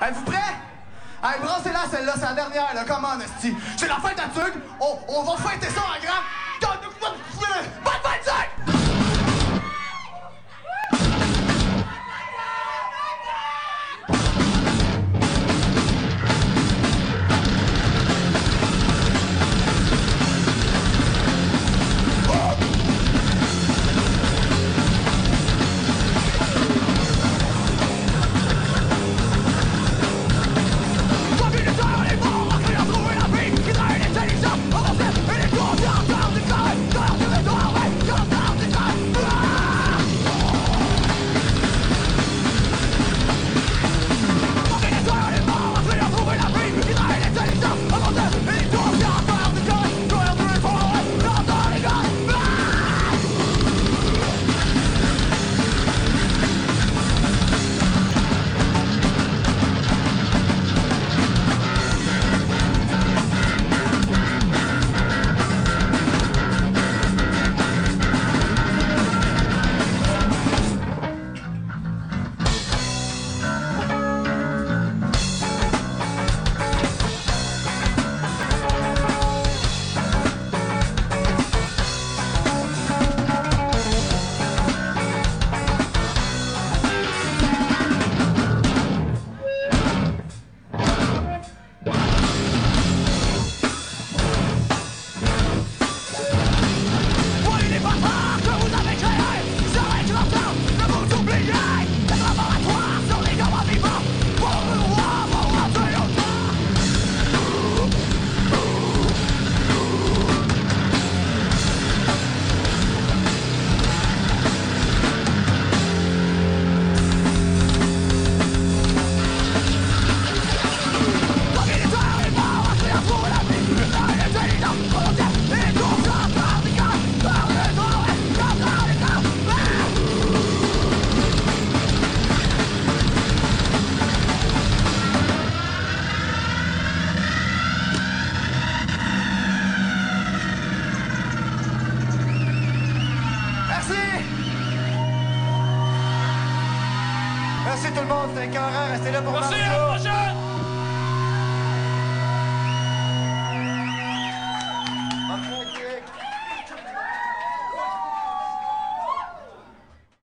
Êtes-vous prêts? Hey, brassez-la celle-là, c'est la dernière, là, comment, esti? C'est la fête à Tug, on, on va fêter ça en grand! Merci tout le monde, c'était écœurant. Restez là pour Merci, à la!